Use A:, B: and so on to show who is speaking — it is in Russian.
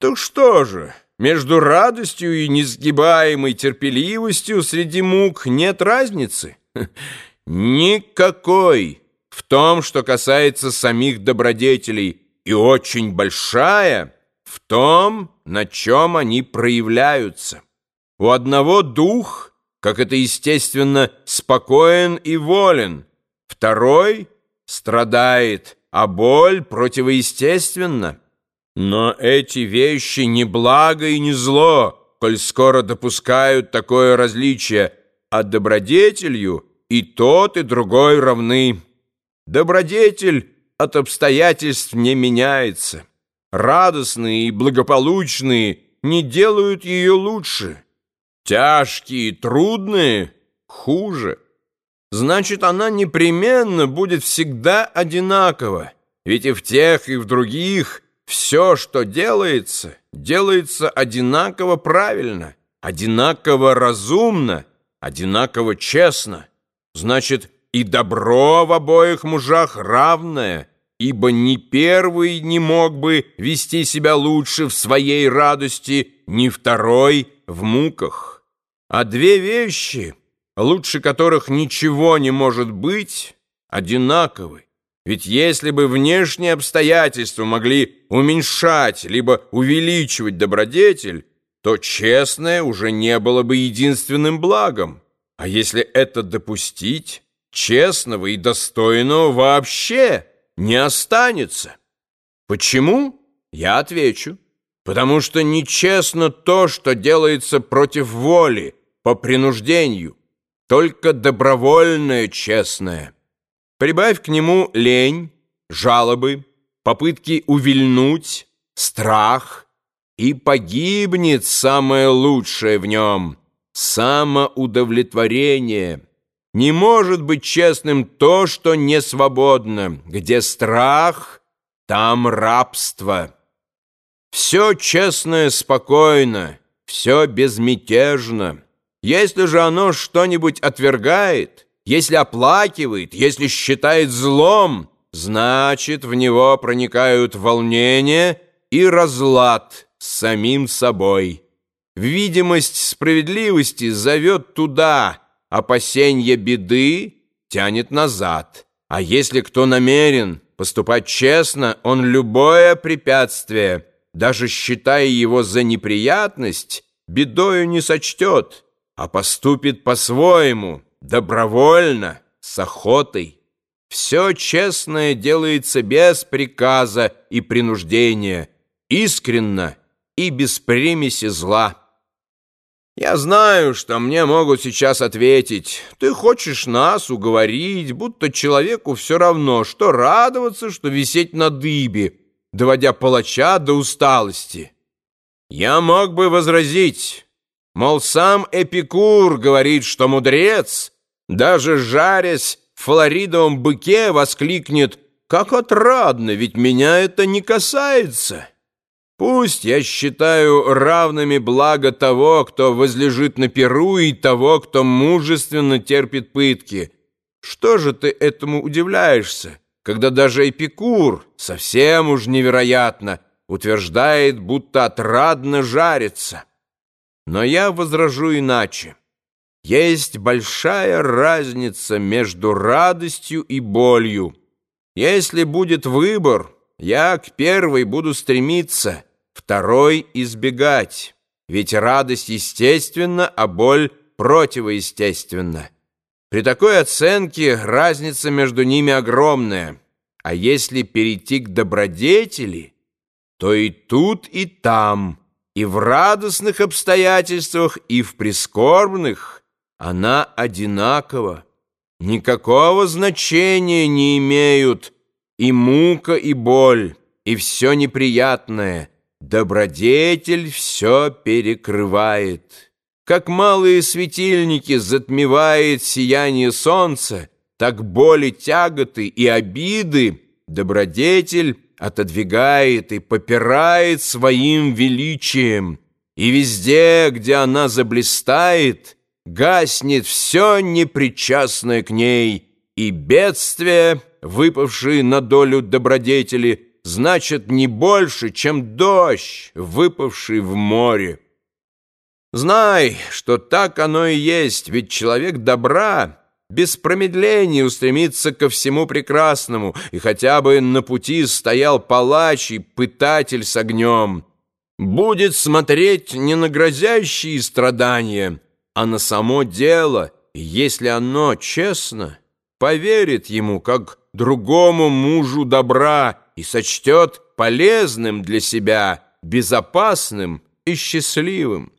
A: Так что же, между радостью и несгибаемой терпеливостью среди мук нет разницы? Никакой в том, что касается самих добродетелей, и очень большая в том, на чем они проявляются. У одного дух, как это естественно, спокоен и волен, второй страдает, а боль противоестественна. Но эти вещи не благо и не зло, коль скоро допускают такое различие, а добродетелью и тот, и другой равны. Добродетель от обстоятельств не меняется. Радостные и благополучные не делают ее лучше. Тяжкие и трудные — хуже. Значит, она непременно будет всегда одинакова, ведь и в тех, и в других — все, что делается, делается одинаково правильно, одинаково разумно, одинаково честно. Значит, и добро в обоих мужах равное, ибо ни первый не мог бы вести себя лучше в своей радости, ни второй в муках. А две вещи, лучше которых ничего не может быть, одинаковы. Ведь если бы внешние обстоятельства могли уменьшать либо увеличивать добродетель, то честное уже не было бы единственным благом. А если это допустить, честного и достойного вообще не останется. Почему? Я отвечу. Потому что нечестно то, что делается против воли, по принуждению, только добровольное честное – Прибавь к нему лень, жалобы, попытки увильнуть, страх, и погибнет самое лучшее в нем — самоудовлетворение. Не может быть честным то, что не свободно. Где страх, там рабство. Все честное спокойно, все безмятежно. Если же оно что-нибудь отвергает — если оплакивает, если считает злом, значит, в него проникают волнение и разлад с самим собой. Видимость справедливости зовет туда, опасенье беды тянет назад. А если кто намерен поступать честно, он любое препятствие, даже считая его за неприятность, бедою не сочтет, а поступит по-своему – добровольно, с охотой. Все честное делается без приказа и принуждения, искренно и без примеси зла. Я знаю, что мне могут сейчас ответить, ты хочешь нас уговорить, будто человеку все равно, что радоваться, что висеть на дыбе, доводя палача до усталости. Я мог бы возразить... Мол, сам Эпикур говорит, что мудрец, даже жарясь в флоридовом быке, воскликнет «Как отрадно, ведь меня это не касается!» Пусть я считаю равными благо того, кто возлежит на перу, и того, кто мужественно терпит пытки. Что же ты этому удивляешься, когда даже Эпикур, совсем уж невероятно, утверждает, будто отрадно жарится? Но я возражу иначе. Есть большая разница между радостью и болью. Если будет выбор, я к первой буду стремиться, второй избегать. Ведь радость естественна, а боль противоестественна. При такой оценке разница между ними огромная. А если перейти к добродетели, то и тут, и там – и в радостных обстоятельствах, и в прискорбных она одинакова. Никакого значения не имеют и мука, и боль, и все неприятное. Добродетель все перекрывает. Как малые светильники затмевает сияние солнца, так боли, тяготы и обиды добродетель отодвигает и попирает своим величием, и везде, где она заблистает, гаснет все непричастное к ней, и бедствия, выпавшие на долю добродетели, значит не больше, чем дождь, выпавший в море. Знай, что так оно и есть, ведь человек добра без промедления устремится ко всему прекрасному, и хотя бы на пути стоял палач и пытатель с огнем, будет смотреть не на грозящие страдания, а на само дело, и если оно честно, поверит ему, как другому мужу добра, и сочтет полезным для себя, безопасным и счастливым.